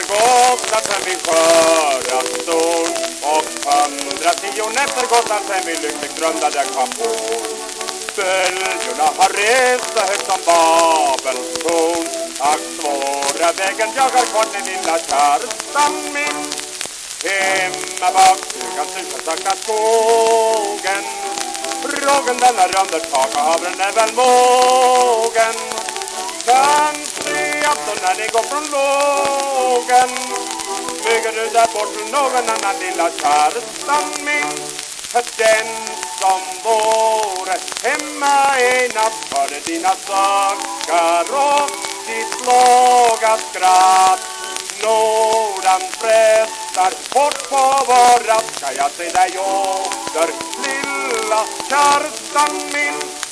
Gotland sen vid förra sol och hundratio nätter Gotland sen vid lyckligt grundade kampor. Böljorna har rest så högt som Babels torn. Ack svåra vägen jagar kvar till lilla kärstan min. Hemma bakstugan susen saknar skogen. Rågen denna är under havren är väl mogen. När det går från lågen Smyger du där bort från någon annan lilla Kerstan min För Den som vore hemma i natt hörde dina suckar och ditt låga skratt Nordan frestar hårt på vårat Ska jag se dig åter, lilla Kerstan min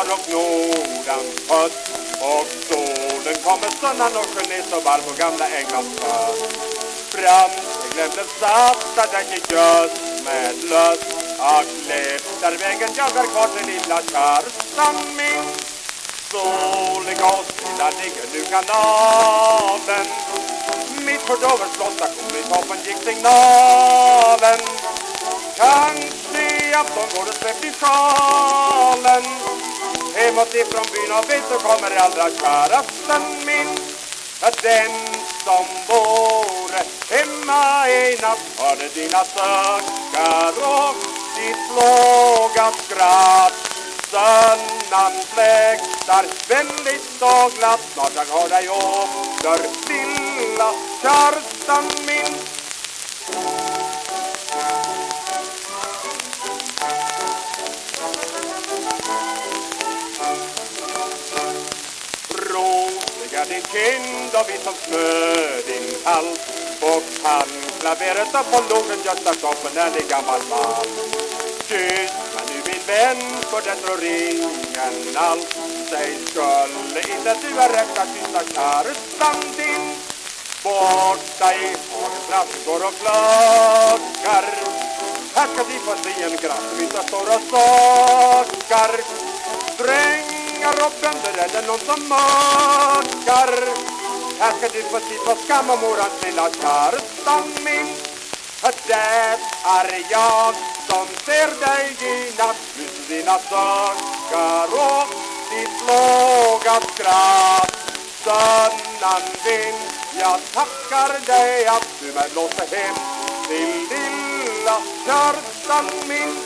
far och har Nordan Och solen kommer söndagen och sjön är så varm på gamla Englands sjö Fram till glömde satta där i just med lust Och där vägen jagar kvar till lilla Kerstan min. Soliga och stilla ligger nu kanalen Mitt på Dovers slottstation i toppen gick signalen Kanske i afton går det släppt i sjalen. Hemåt ifrån byn och vet så kommer allra kärasten min. Den som bor hemma i natt hörde dina suckar och ditt låga skratt. Sönnan fläktar vänligt och glatt. Snart jag har dig åter, lilla kärstan min. Rosiga din kind och vit som snö din hals Och handklaveret och på logen götta toppen är det gammal man Tystna nu min vän för den tror ingen alls. Säg skulle inte du ha rätt att tysta Kerstan din? Borta i hagens och flaskar. Här ska de få se en grabbvita står och sockar Drängar och bönder är det någon som makar. Här ska du få se på skam och morans lilla Kerstan min. Det är jag som ser dig i natt dina saker och ditt låga skratt. Sönnan din, jag tackar dig att du mig blåste hem till lilla Kerstan min.